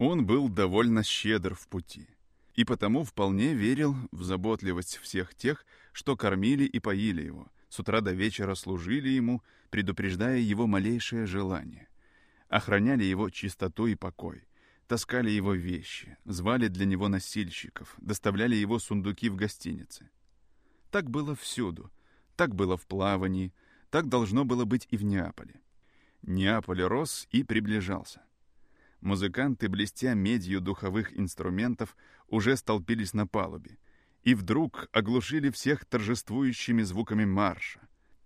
Он был довольно щедр в пути, и потому вполне верил в заботливость всех тех, что кормили и поили его, с утра до вечера служили ему, предупреждая его малейшее желание, охраняли его чистоту и покой, таскали его вещи, звали для него носильщиков, доставляли его сундуки в гостинице. Так было всюду, так было в плавании, так должно было быть и в Неаполе. Неаполь рос и приближался. Музыканты, блестя медью духовых инструментов, уже столпились на палубе. И вдруг оглушили всех торжествующими звуками марша.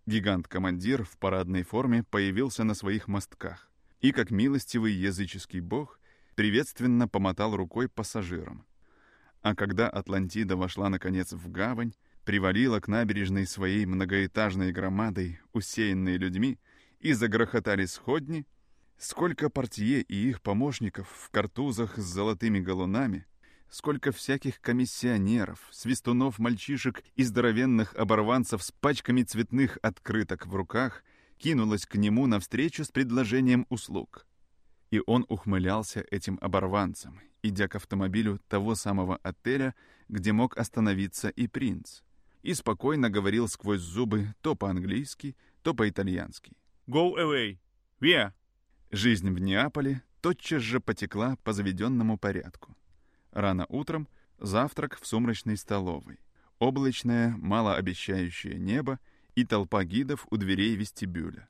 Гигант-командир в парадной форме появился на своих мостках. И, как милостивый языческий бог, приветственно помотал рукой пассажирам. А когда Атлантида вошла, наконец, в гавань, привалила к набережной своей многоэтажной громадой, усеянной людьми, и загрохотали сходни, Сколько портье и их помощников в картузах с золотыми галунами, сколько всяких комиссионеров, свистунов-мальчишек и здоровенных оборванцев с пачками цветных открыток в руках кинулось к нему навстречу с предложением услуг. И он ухмылялся этим оборванцам, идя к автомобилю того самого отеля, где мог остановиться и принц, и спокойно говорил сквозь зубы то по-английски, то по-итальянски. «Go away! Where?» Жизнь в Неаполе тотчас же потекла по заведенному порядку. Рано утром завтрак в сумрачной столовой, облачное, малообещающее небо и толпа гидов у дверей вестибюля.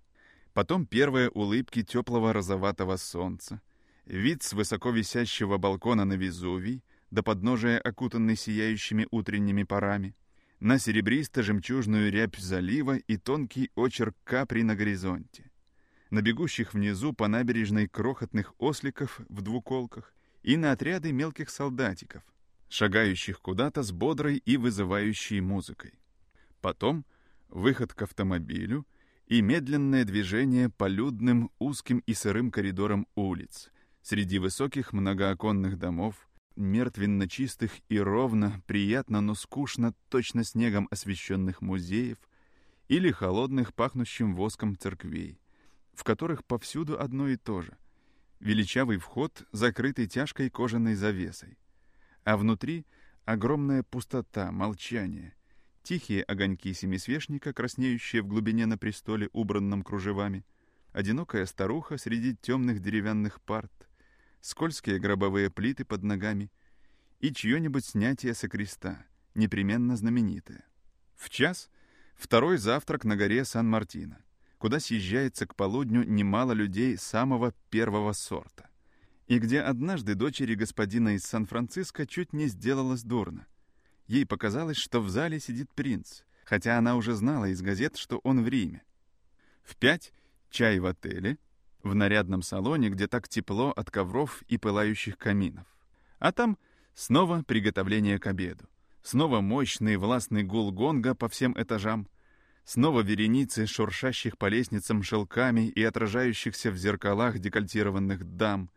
Потом первые улыбки теплого розоватого солнца, вид с высоко висящего балкона на Везувий до подножия, окутанный сияющими утренними парами, на серебристо-жемчужную рябь залива и тонкий очерк капри на горизонте на бегущих внизу по набережной крохотных осликов в двуколках и на отряды мелких солдатиков, шагающих куда-то с бодрой и вызывающей музыкой. Потом выход к автомобилю и медленное движение по людным, узким и сырым коридорам улиц, среди высоких многооконных домов, мертвенно чистых и ровно, приятно, но скучно, точно снегом освещенных музеев или холодных, пахнущим воском церквей в которых повсюду одно и то же. Величавый вход, закрытый тяжкой кожаной завесой. А внутри огромная пустота, молчание, тихие огоньки семисвешника, краснеющие в глубине на престоле, убранном кружевами, одинокая старуха среди темных деревянных парт, скользкие гробовые плиты под ногами и чье-нибудь снятие со креста, непременно знаменитое. В час — второй завтрак на горе Сан-Мартино куда съезжается к полудню немало людей самого первого сорта. И где однажды дочери господина из Сан-Франциско чуть не сделалось дурно. Ей показалось, что в зале сидит принц, хотя она уже знала из газет, что он в Риме. В пять — чай в отеле, в нарядном салоне, где так тепло от ковров и пылающих каминов. А там снова приготовление к обеду. Снова мощный властный гул гонга по всем этажам, Снова вереницы шуршащих по лестницам шелками и отражающихся в зеркалах декольтированных дам.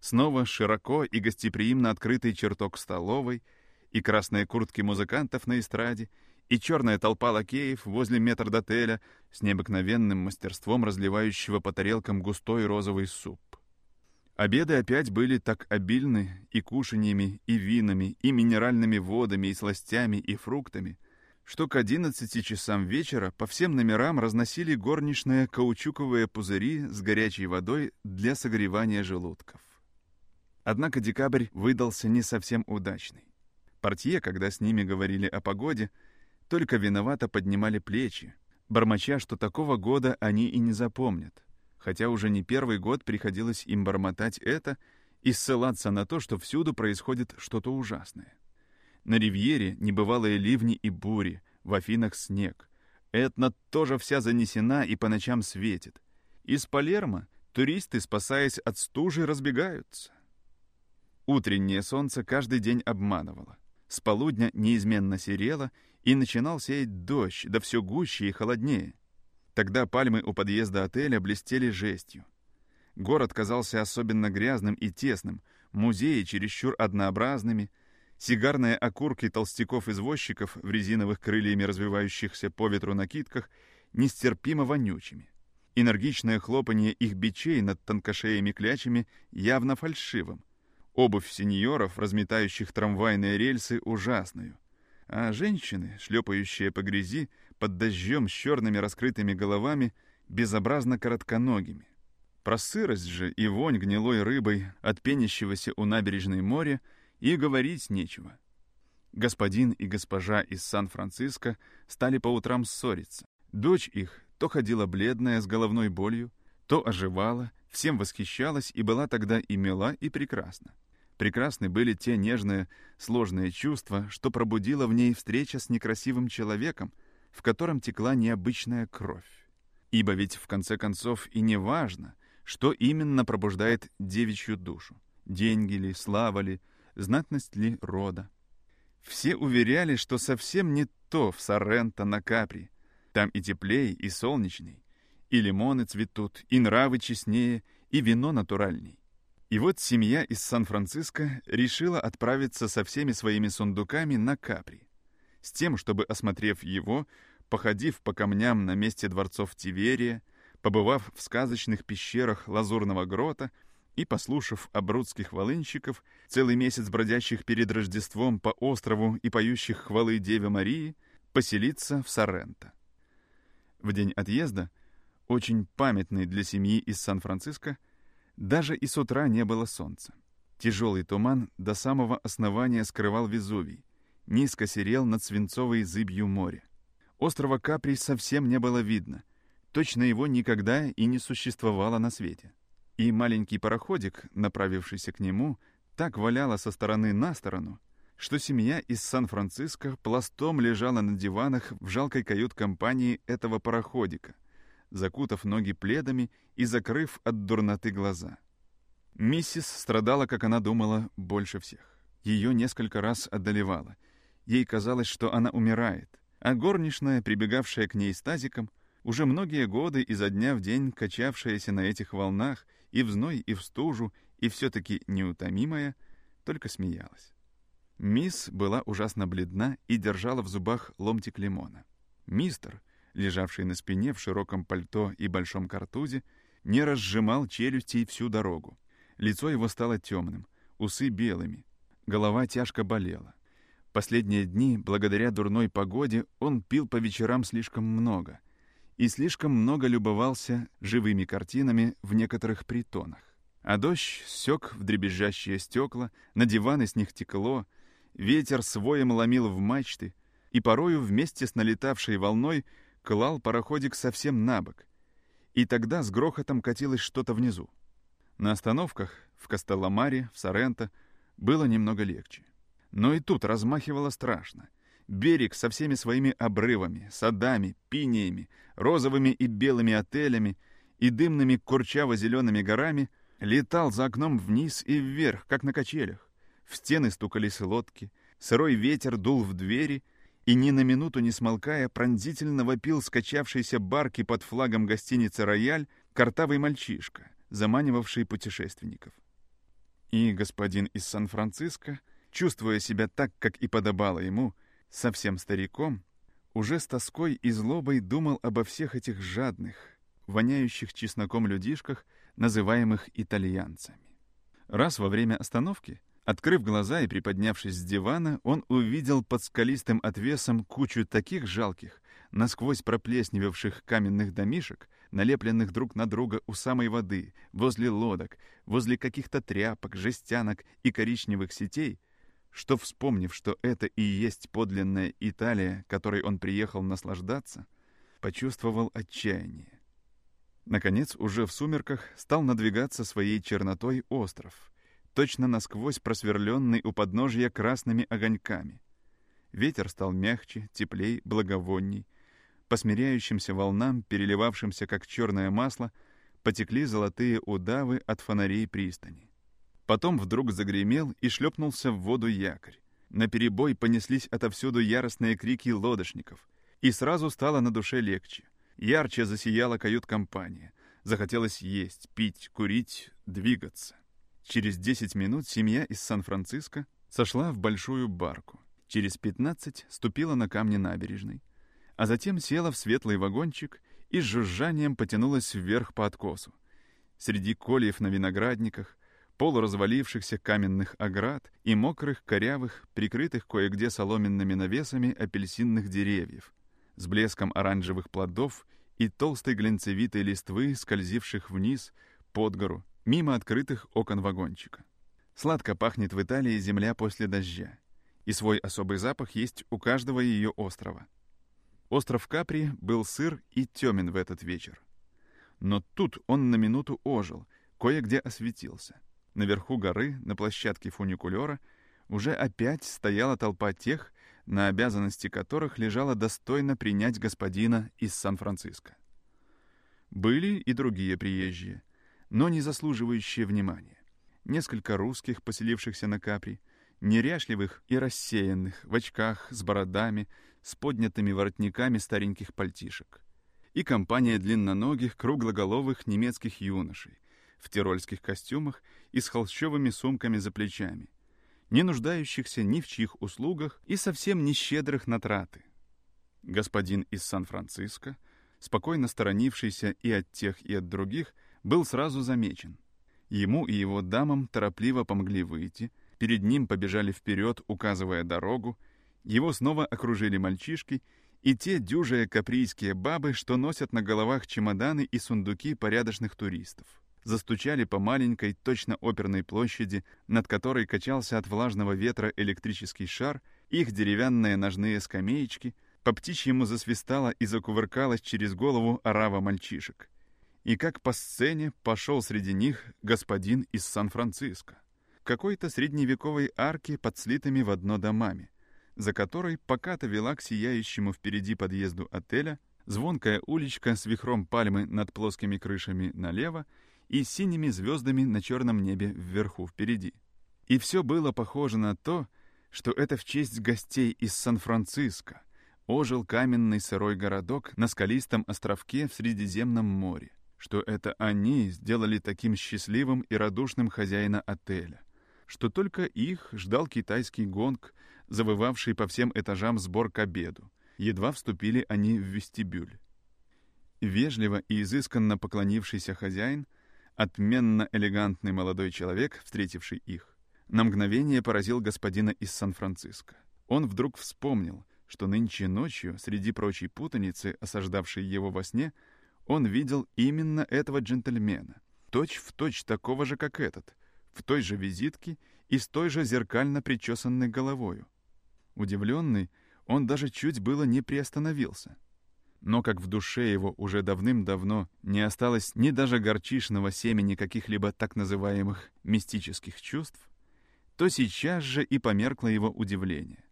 Снова широко и гостеприимно открытый чертог столовой, и красные куртки музыкантов на эстраде, и черная толпа лакеев возле метрдотеля с необыкновенным мастерством разливающего по тарелкам густой розовый суп. Обеды опять были так обильны и кушаньями, и винами, и минеральными водами, и сластями, и фруктами, что к 11 часам вечера по всем номерам разносили горничные каучуковые пузыри с горячей водой для согревания желудков. Однако декабрь выдался не совсем удачный. Портье, когда с ними говорили о погоде, только виновато поднимали плечи, бормоча, что такого года они и не запомнят, хотя уже не первый год приходилось им бормотать это и ссылаться на то, что всюду происходит что-то ужасное. На Ривьере небывалые ливни и бури, в Афинах снег. Этна тоже вся занесена и по ночам светит. Из Палермо туристы, спасаясь от стужи, разбегаются. Утреннее солнце каждый день обманывало. С полудня неизменно серело, и начинал сеять дождь, да все гуще и холоднее. Тогда пальмы у подъезда отеля блестели жестью. Город казался особенно грязным и тесным, музеи чересчур однообразными — Сигарные окурки толстяков-извозчиков в резиновых крыльями развивающихся по ветру накидках нестерпимо вонючими. Энергичное хлопанье их бичей над тонкошеями клячами явно фальшивым. обувь сеньоров, разметающих трамвайные рельсы, ужасную, а женщины, шлепающие по грязи под дождем с черными раскрытыми головами, безобразно коротконогими. Про сырость же и вонь гнилой рыбой от пенящегося у набережной моря и говорить нечего. Господин и госпожа из Сан-Франциско стали по утрам ссориться. Дочь их то ходила бледная с головной болью, то оживала, всем восхищалась и была тогда и мила, и прекрасна. Прекрасны были те нежные, сложные чувства, что пробудила в ней встреча с некрасивым человеком, в котором текла необычная кровь. Ибо ведь в конце концов и не важно, что именно пробуждает девичью душу. Деньги ли, слава ли, знатность ли рода. Все уверяли, что совсем не то в Сорренто на Капри. Там и теплее, и солнечней, и лимоны цветут, и нравы честнее, и вино натуральней. И вот семья из Сан-Франциско решила отправиться со всеми своими сундуками на Капри, с тем, чтобы, осмотрев его, походив по камням на месте дворцов Тиверия, побывав в сказочных пещерах Лазурного грота и послушав обрудских волынщиков, целый месяц бродящих перед Рождеством по острову и поющих хвалы Деве Марии, поселиться в Сорренто. В день отъезда, очень памятный для семьи из Сан-Франциско, даже и с утра не было солнца. Тяжелый туман до самого основания скрывал Везувий, низко серел над свинцовой зыбью моря. Острова Капри совсем не было видно, точно его никогда и не существовало на свете. И маленький пароходик, направившийся к нему, так валяло со стороны на сторону, что семья из Сан-Франциско пластом лежала на диванах в жалкой кают-компании этого пароходика, закутав ноги пледами и закрыв от дурноты глаза. Миссис страдала, как она думала, больше всех. Ее несколько раз одолевало. Ей казалось, что она умирает, а горничная, прибегавшая к ней с тазиком, уже многие годы изо дня в день качавшаяся на этих волнах и в зной, и в стужу, и все-таки неутомимая, только смеялась. Мисс была ужасно бледна и держала в зубах ломтик лимона. Мистер, лежавший на спине в широком пальто и большом картузе, не разжимал челюстей всю дорогу. Лицо его стало темным, усы белыми, голова тяжко болела. Последние дни, благодаря дурной погоде, он пил по вечерам слишком много и слишком много любовался живыми картинами в некоторых притонах. А дождь сёк в дребезжащие стекла, на диваны с них текло, ветер своем ломил в мачты, и порою вместе с налетавшей волной клал пароходик совсем на бок. И тогда с грохотом катилось что-то внизу. На остановках, в Костеломаре, в Соренто, было немного легче. Но и тут размахивало страшно. Берег со всеми своими обрывами, садами, пиниями, розовыми и белыми отелями и дымными курчаво-зелеными горами летал за окном вниз и вверх, как на качелях. В стены стукались лодки, сырой ветер дул в двери — и ни на минуту не смолкая пронзительно вопил скачавшийся барки под флагом гостиницы «Рояль» картавый мальчишка, заманивавший путешественников. И господин из Сан-Франциско, чувствуя себя так, как и подобало ему, совсем стариком, уже с тоской и злобой думал обо всех этих жадных, воняющих чесноком людишках, называемых итальянцами. Раз во время остановки — Открыв глаза и приподнявшись с дивана, он увидел под скалистым отвесом кучу таких жалких, насквозь проплесневевших каменных домишек, налепленных друг на друга у самой воды, возле лодок, возле каких-то тряпок, жестянок и коричневых сетей, что, вспомнив, что это и есть подлинная Италия, которой он приехал наслаждаться, почувствовал отчаяние. Наконец, уже в сумерках стал надвигаться своей чернотой остров — точно насквозь просверленный у подножья красными огоньками. Ветер стал мягче, теплей, благовонней. По смиряющимся волнам, переливавшимся как черное масло, потекли золотые удавы от фонарей пристани. Потом вдруг загремел и шлепнулся в воду якорь. На перебой понеслись отовсюду яростные крики лодочников. И сразу стало на душе легче. Ярче засияла кают-компания. Захотелось есть, пить, курить, двигаться. Через 10 минут семья из Сан-Франциско сошла в большую барку. Через 15 ступила на камни набережной. А затем села в светлый вагончик и с жужжанием потянулась вверх по откосу. Среди кольев на виноградниках, полуразвалившихся каменных оград и мокрых, корявых, прикрытых кое-где соломенными навесами апельсинных деревьев, с блеском оранжевых плодов и толстой глинцевитой листвы, скользивших вниз, под гору, мимо открытых окон вагончика. Сладко пахнет в Италии земля после дождя, и свой особый запах есть у каждого ее острова. Остров Капри был сыр и темен в этот вечер. Но тут он на минуту ожил, кое-где осветился. Наверху горы, на площадке фуникулера, уже опять стояла толпа тех, на обязанности которых лежало достойно принять господина из Сан-Франциско. Были и другие приезжие, но не заслуживающие внимания. Несколько русских, поселившихся на Капри, неряшливых и рассеянных, в очках, с бородами, с поднятыми воротниками стареньких пальтишек. И компания длинноногих, круглоголовых немецких юношей в тирольских костюмах и с холщовыми сумками за плечами, не нуждающихся ни в чьих услугах и совсем не щедрых на траты. Господин из Сан-Франциско, спокойно сторонившийся и от тех, и от других, был сразу замечен. Ему и его дамам торопливо помогли выйти, перед ним побежали вперед, указывая дорогу, его снова окружили мальчишки и те дюжие каприйские бабы, что носят на головах чемоданы и сундуки порядочных туристов застучали по маленькой, точно оперной площади, над которой качался от влажного ветра электрический шар, их деревянные ножные скамеечки, по птичьему засвистала и закувыркалась через голову орава мальчишек. И как по сцене пошел среди них господин из Сан-Франциско, какой-то средневековой арки под слитыми в одно домами, за которой пока-то вела к сияющему впереди подъезду отеля, звонкая уличка с вихром пальмы над плоскими крышами налево и синими звездами на черном небе вверху впереди. И все было похоже на то, что это в честь гостей из Сан-Франциско ожил каменный сырой городок на скалистом островке в Средиземном море, что это они сделали таким счастливым и радушным хозяина отеля, что только их ждал китайский гонг, завывавший по всем этажам сбор к обеду. Едва вступили они в вестибюль. Вежливо и изысканно поклонившийся хозяин — Отменно элегантный молодой человек, встретивший их, на мгновение поразил господина из Сан-Франциско. Он вдруг вспомнил, что нынче ночью, среди прочей путаницы, осаждавшей его во сне, он видел именно этого джентльмена, точь в точь такого же, как этот, в той же визитке и с той же зеркально причесанной головою. Удивленный, он даже чуть было не приостановился — но как в душе его уже давным-давно не осталось ни даже горчишного семени каких-либо так называемых мистических чувств, то сейчас же и померкло его удивление.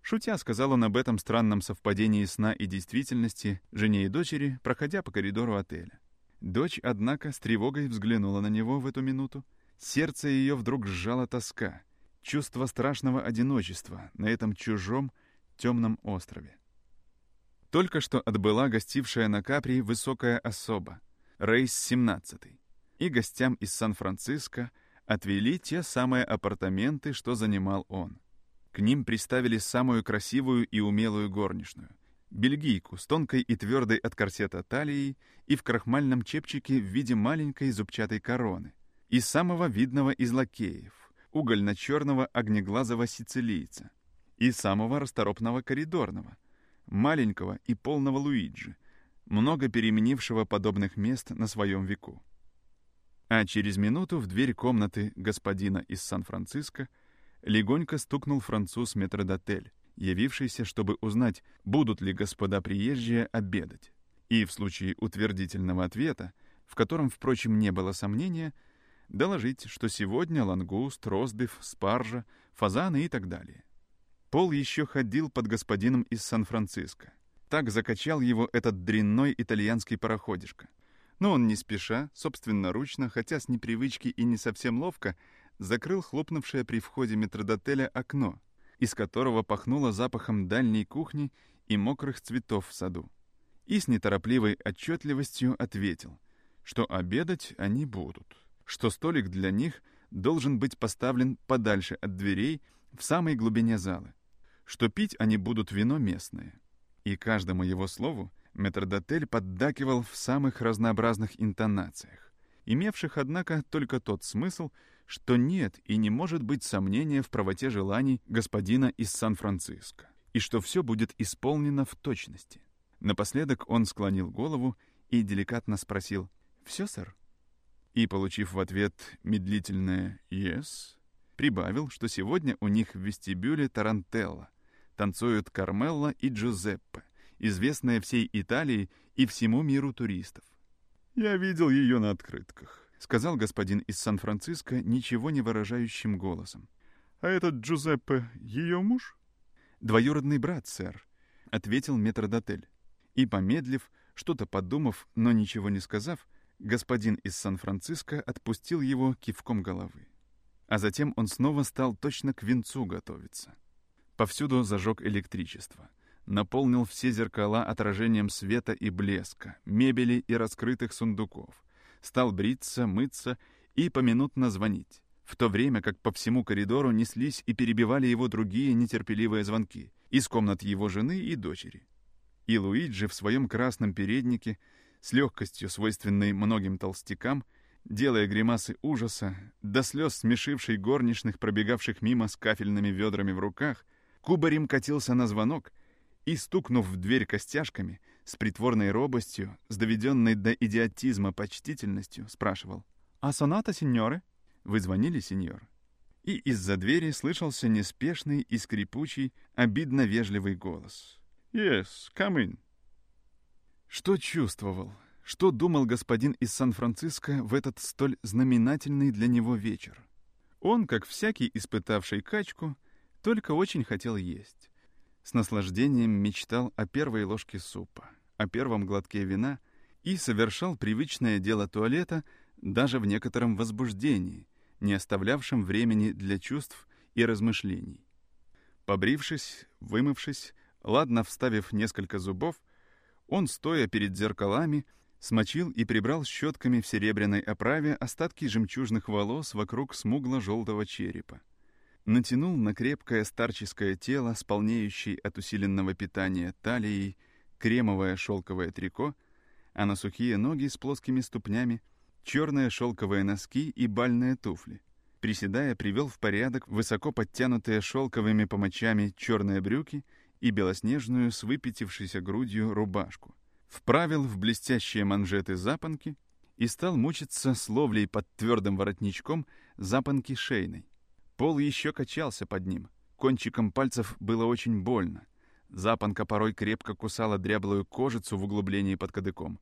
Шутя сказал он об этом странном совпадении сна и действительности жене и дочери, проходя по коридору отеля. Дочь, однако, с тревогой взглянула на него в эту минуту. Сердце ее вдруг сжала тоска, чувство страшного одиночества на этом чужом темном острове. Только что отбыла гостившая на Капри высокая особа, рейс 17 и гостям из Сан-Франциско отвели те самые апартаменты, что занимал он. К ним приставили самую красивую и умелую горничную, бельгийку с тонкой и твердой от корсета талией и в крахмальном чепчике в виде маленькой зубчатой короны, и самого видного из лакеев, угольно-черного огнеглазого сицилийца, и самого расторопного коридорного — маленького и полного Луиджи, много переменившего подобных мест на своем веку. А через минуту в дверь комнаты господина из Сан-Франциско легонько стукнул француз метродотель, явившийся, чтобы узнать, будут ли господа приезжие обедать. И в случае утвердительного ответа, в котором, впрочем, не было сомнения, доложить, что сегодня лангуст, ростбиф, спаржа, фазаны и так далее. Пол еще ходил под господином из Сан-Франциско. Так закачал его этот дрянной итальянский пароходишка. Но он не спеша, собственноручно, хотя с непривычки и не совсем ловко, закрыл хлопнувшее при входе метродотеля окно, из которого пахнуло запахом дальней кухни и мокрых цветов в саду. И с неторопливой отчетливостью ответил, что обедать они будут, что столик для них должен быть поставлен подальше от дверей в самой глубине зала что пить они будут вино местное. И каждому его слову метрдотель поддакивал в самых разнообразных интонациях, имевших, однако, только тот смысл, что нет и не может быть сомнения в правоте желаний господина из Сан-Франциско, и что все будет исполнено в точности. Напоследок он склонил голову и деликатно спросил «Все, сэр?» И, получив в ответ медлительное «Yes», прибавил, что сегодня у них в вестибюле Тарантелла, танцуют Кармелла и Джузеппе, известная всей Италии и всему миру туристов. «Я видел ее на открытках», — сказал господин из Сан-Франциско ничего не выражающим голосом. «А этот Джузеппе — ее муж?» «Двоюродный брат, сэр», — ответил метрдотель. И, помедлив, что-то подумав, но ничего не сказав, господин из Сан-Франциско отпустил его кивком головы. А затем он снова стал точно к венцу готовиться. Повсюду зажег электричество. Наполнил все зеркала отражением света и блеска, мебели и раскрытых сундуков. Стал бриться, мыться и поминутно звонить, в то время как по всему коридору неслись и перебивали его другие нетерпеливые звонки из комнат его жены и дочери. И Луиджи в своем красном переднике, с легкостью, свойственной многим толстякам, делая гримасы ужаса, до слез смешивший горничных, пробегавших мимо с кафельными ведрами в руках, кубарем катился на звонок и, стукнув в дверь костяшками, с притворной робостью, с доведенной до идиотизма почтительностью, спрашивал «А соната, сеньоры?» «Вы звонили, сеньор?» И из-за двери слышался неспешный и скрипучий, обидно вежливый голос. «Yes, come in». Что чувствовал, что думал господин из Сан-Франциско в этот столь знаменательный для него вечер? Он, как всякий испытавший качку, только очень хотел есть. С наслаждением мечтал о первой ложке супа, о первом глотке вина и совершал привычное дело туалета даже в некотором возбуждении, не оставлявшем времени для чувств и размышлений. Побрившись, вымывшись, ладно вставив несколько зубов, он, стоя перед зеркалами, смочил и прибрал щетками в серебряной оправе остатки жемчужных волос вокруг смугло-желтого черепа натянул на крепкое старческое тело, сполнеющее от усиленного питания талией, кремовое шелковое трико, а на сухие ноги с плоскими ступнями черные шелковые носки и бальные туфли. Приседая, привел в порядок высоко подтянутые шелковыми помочами черные брюки и белоснежную с выпятившейся грудью рубашку. Вправил в блестящие манжеты запонки и стал мучиться с ловлей под твердым воротничком запонки шейной. Пол еще качался под ним. Кончиком пальцев было очень больно. Запонка порой крепко кусала дряблую кожицу в углублении под кадыком.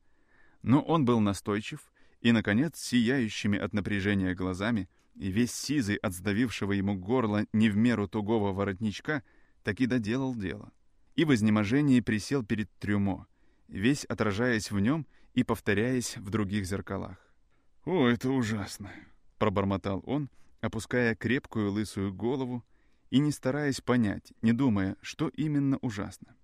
Но он был настойчив и, наконец, сияющими от напряжения глазами и весь сизый от сдавившего ему горло не в меру тугого воротничка, таки доделал дело. И в изнеможении присел перед трюмо, весь отражаясь в нем и повторяясь в других зеркалах. «О, это ужасно!» — пробормотал он — опуская крепкую лысую голову и не стараясь понять, не думая, что именно ужасно.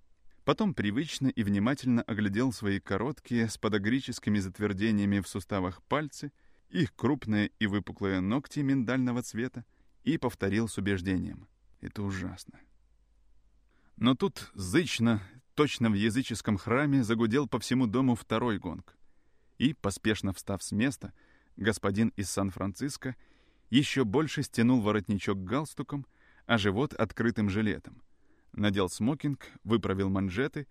Потом привычно и внимательно оглядел свои короткие с подогрическими затвердениями в суставах пальцы, их крупные и выпуклые ногти миндального цвета, и повторил с убеждением. Это ужасно. Но тут зычно, точно в языческом храме, загудел по всему дому второй гонг. И, поспешно встав с места, господин из Сан-Франциско еще больше стянул воротничок галстуком, а живот открытым жилетом. Надел смокинг, выправил манжеты,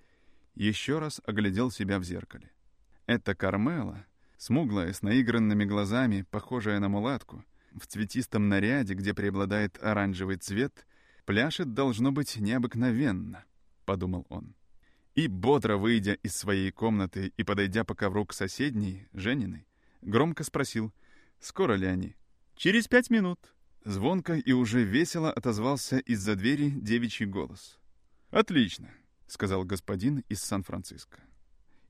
еще раз оглядел себя в зеркале. Это Кармела, смуглая, с наигранными глазами, похожая на мулатку, в цветистом наряде, где преобладает оранжевый цвет, пляшет должно быть необыкновенно, — подумал он. И, бодро выйдя из своей комнаты и подойдя по ковру к соседней, Жениной, громко спросил, скоро ли они. «Через пять минут». Звонко и уже весело отозвался из-за двери девичий голос. «Отлично», — сказал господин из Сан-Франциско.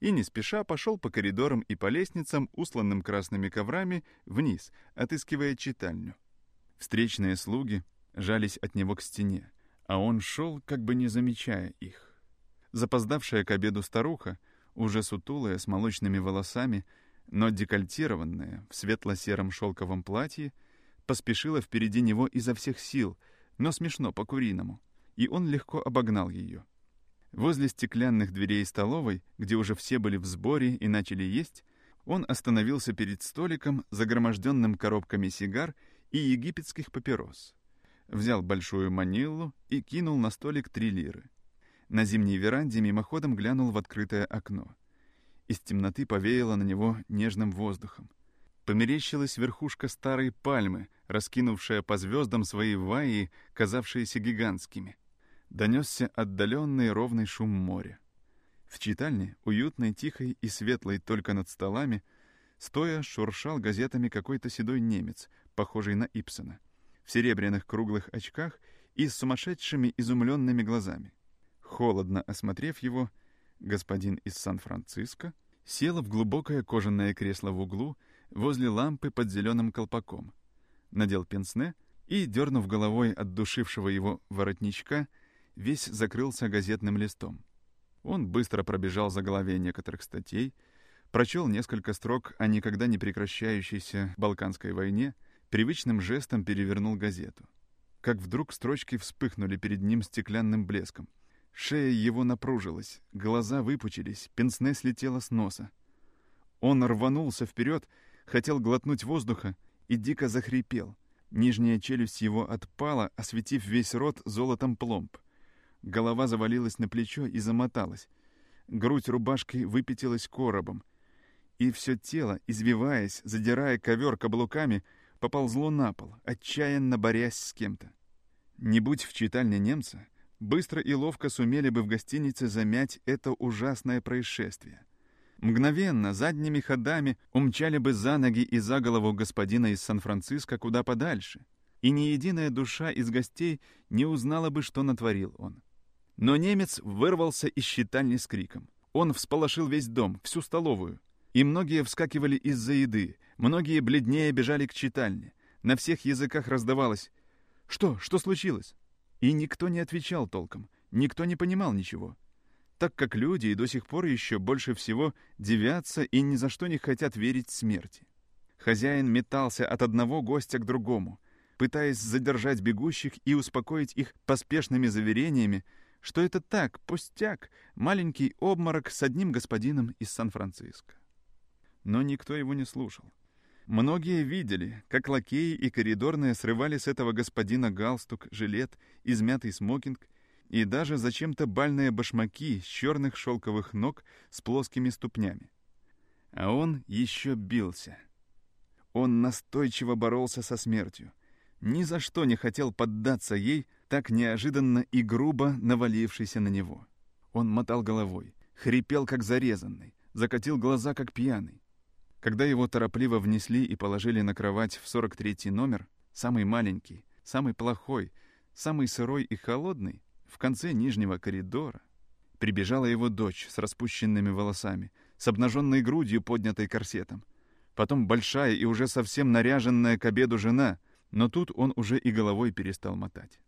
И не спеша пошел по коридорам и по лестницам, усланным красными коврами, вниз, отыскивая читальню. Встречные слуги жались от него к стене, а он шел, как бы не замечая их. Запоздавшая к обеду старуха, уже сутулая, с молочными волосами, но декольтированная, в светло-сером шелковом платье, поспешила впереди него изо всех сил, но смешно по-куриному, и он легко обогнал ее. Возле стеклянных дверей столовой, где уже все были в сборе и начали есть, он остановился перед столиком, загроможденным коробками сигар и египетских папирос. Взял большую маниллу и кинул на столик три лиры. На зимней веранде мимоходом глянул в открытое окно. Из темноты повеяло на него нежным воздухом. Померещилась верхушка старой пальмы, раскинувшая по звездам свои ваи, казавшиеся гигантскими. Донесся отдаленный ровный шум моря. В читальне, уютной, тихой и светлой только над столами, стоя шуршал газетами какой-то седой немец, похожий на Ипсона, в серебряных круглых очках и с сумасшедшими изумленными глазами. Холодно осмотрев его, господин из Сан-Франциско сел в глубокое кожаное кресло в углу возле лампы под зеленым колпаком, надел пенсне и, дернув головой от душившего его воротничка, весь закрылся газетным листом. Он быстро пробежал за голове некоторых статей, прочел несколько строк о никогда не прекращающейся Балканской войне, привычным жестом перевернул газету. Как вдруг строчки вспыхнули перед ним стеклянным блеском. Шея его напружилась, глаза выпучились, пенсне слетело с носа. Он рванулся вперед, хотел глотнуть воздуха и дико захрипел. Нижняя челюсть его отпала, осветив весь рот золотом пломб. Голова завалилась на плечо и замоталась. Грудь рубашкой выпятилась коробом. И все тело, извиваясь, задирая ковер каблуками, поползло на пол, отчаянно борясь с кем-то. Не будь в читальне немца, быстро и ловко сумели бы в гостинице замять это ужасное происшествие. Мгновенно, задними ходами, умчали бы за ноги и за голову господина из Сан-Франциско куда подальше, и ни единая душа из гостей не узнала бы, что натворил он. Но немец вырвался из щитальни с криком. Он всполошил весь дом, всю столовую. И многие вскакивали из-за еды, многие бледнее бежали к читальне. На всех языках раздавалось «Что? Что случилось?» И никто не отвечал толком, никто не понимал ничего так как люди и до сих пор еще больше всего девятся и ни за что не хотят верить смерти. Хозяин метался от одного гостя к другому, пытаясь задержать бегущих и успокоить их поспешными заверениями, что это так, пустяк, маленький обморок с одним господином из Сан-Франциско. Но никто его не слушал. Многие видели, как лакеи и коридорные срывали с этого господина галстук, жилет, измятый смокинг и даже зачем-то бальные башмаки с черных шелковых ног с плоскими ступнями. А он еще бился. Он настойчиво боролся со смертью. Ни за что не хотел поддаться ей, так неожиданно и грубо навалившейся на него. Он мотал головой, хрипел как зарезанный, закатил глаза как пьяный. Когда его торопливо внесли и положили на кровать в 43-й номер, самый маленький, самый плохой, самый сырой и холодный, в конце нижнего коридора прибежала его дочь с распущенными волосами, с обнаженной грудью, поднятой корсетом. Потом большая и уже совсем наряженная к обеду жена, но тут он уже и головой перестал мотать.